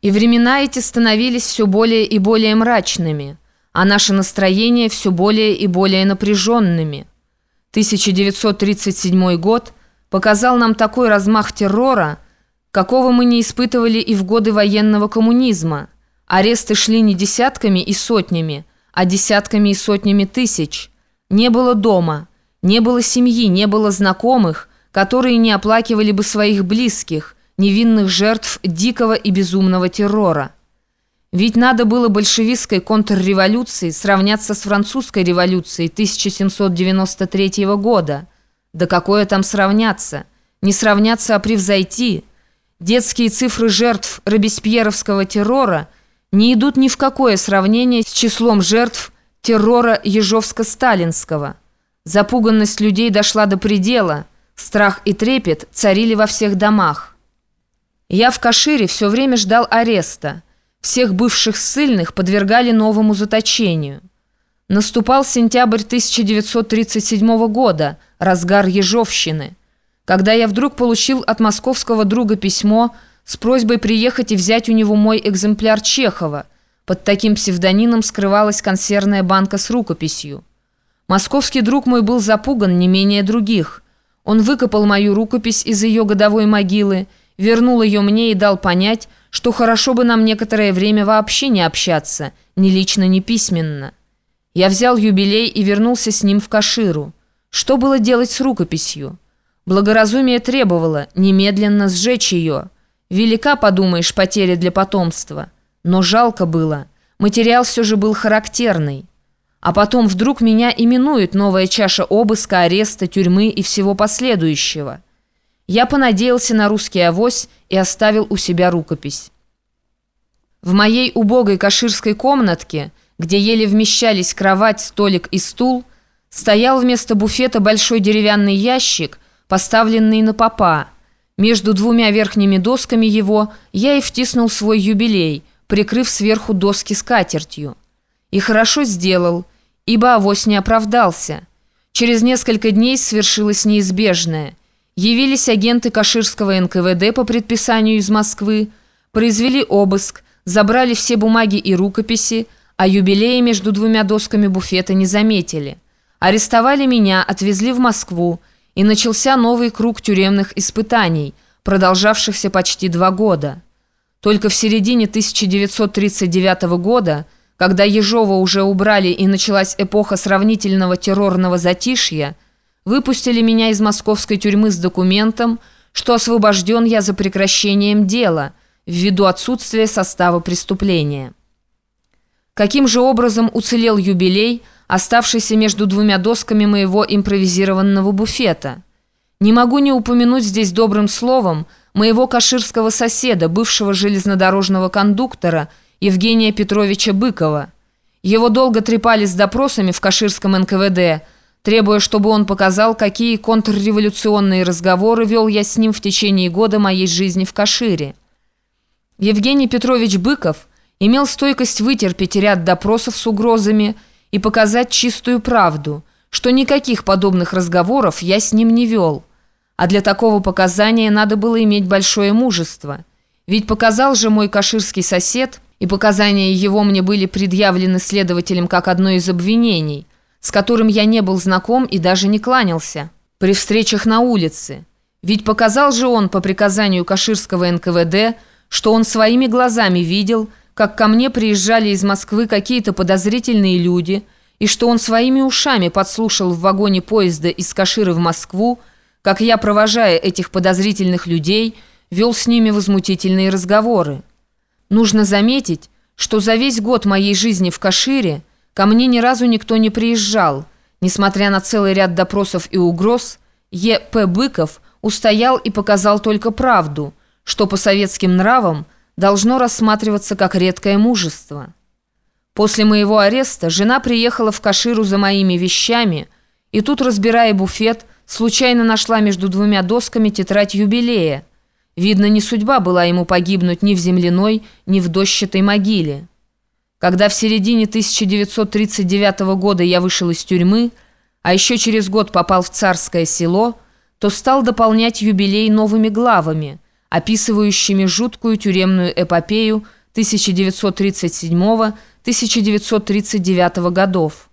И времена эти становились все более и более мрачными, а наше настроение все более и более напряженными. 1937 год показал нам такой размах террора, какого мы не испытывали и в годы военного коммунизма. Аресты шли не десятками и сотнями, а десятками и сотнями тысяч. Не было дома, не было семьи, не было знакомых, которые не оплакивали бы своих близких, невинных жертв дикого и безумного террора. Ведь надо было большевистской контрреволюции сравняться с французской революцией 1793 года. Да какое там сравняться? Не сравняться, а превзойти. Детские цифры жертв робеспьеровского террора не идут ни в какое сравнение с числом жертв террора Ежовско-Сталинского. Запуганность людей дошла до предела, страх и трепет царили во всех домах. Я в Кашире все время ждал ареста. Всех бывших ссыльных подвергали новому заточению. Наступал сентябрь 1937 года, разгар Ежовщины, когда я вдруг получил от московского друга письмо с просьбой приехать и взять у него мой экземпляр Чехова. Под таким псевдонимом скрывалась консервная банка с рукописью. Московский друг мой был запуган не менее других. Он выкопал мою рукопись из ее годовой могилы вернул ее мне и дал понять, что хорошо бы нам некоторое время вообще не общаться, ни лично, ни письменно. Я взял юбилей и вернулся с ним в Каширу. Что было делать с рукописью? Благоразумие требовало немедленно сжечь ее. Велика, подумаешь, потеря для потомства. Но жалко было. Материал все же был характерный. А потом вдруг меня именует новая чаша обыска, ареста, тюрьмы и всего последующего. Я понадеялся на русский авось и оставил у себя рукопись. В моей убогой каширской комнатке, где еле вмещались кровать, столик и стул, стоял вместо буфета большой деревянный ящик, поставленный на попа. Между двумя верхними досками его я и втиснул свой юбилей, прикрыв сверху доски скатертью. И хорошо сделал, ибо авось не оправдался. Через несколько дней свершилось неизбежное – Явились агенты Каширского НКВД по предписанию из Москвы, произвели обыск, забрали все бумаги и рукописи, а юбилея между двумя досками буфета не заметили. Арестовали меня, отвезли в Москву, и начался новый круг тюремных испытаний, продолжавшихся почти два года. Только в середине 1939 года, когда Ежова уже убрали и началась эпоха сравнительного террорного затишья, выпустили меня из московской тюрьмы с документом, что освобожден я за прекращением дела, ввиду отсутствия состава преступления. Каким же образом уцелел юбилей, оставшийся между двумя досками моего импровизированного буфета? Не могу не упомянуть здесь добрым словом моего каширского соседа, бывшего железнодорожного кондуктора Евгения Петровича Быкова. Его долго трепали с допросами в каширском НКВД – требуя, чтобы он показал, какие контрреволюционные разговоры вел я с ним в течение года моей жизни в Кашире. Евгений Петрович Быков имел стойкость вытерпеть ряд допросов с угрозами и показать чистую правду, что никаких подобных разговоров я с ним не вел. А для такого показания надо было иметь большое мужество. Ведь показал же мой каширский сосед, и показания его мне были предъявлены следователем как одно из обвинений – с которым я не был знаком и даже не кланялся, при встречах на улице. Ведь показал же он по приказанию Каширского НКВД, что он своими глазами видел, как ко мне приезжали из Москвы какие-то подозрительные люди, и что он своими ушами подслушал в вагоне поезда из Каширы в Москву, как я, провожая этих подозрительных людей, вел с ними возмутительные разговоры. Нужно заметить, что за весь год моей жизни в Кашире Ко мне ни разу никто не приезжал. Несмотря на целый ряд допросов и угроз, Е.П. Быков устоял и показал только правду, что по советским нравам должно рассматриваться как редкое мужество. После моего ареста жена приехала в Каширу за моими вещами, и тут, разбирая буфет, случайно нашла между двумя досками тетрадь юбилея. Видно, не судьба была ему погибнуть ни в земляной, ни в дощатой могиле. Когда в середине 1939 года я вышел из тюрьмы, а еще через год попал в царское село, то стал дополнять юбилей новыми главами, описывающими жуткую тюремную эпопею 1937-1939 годов.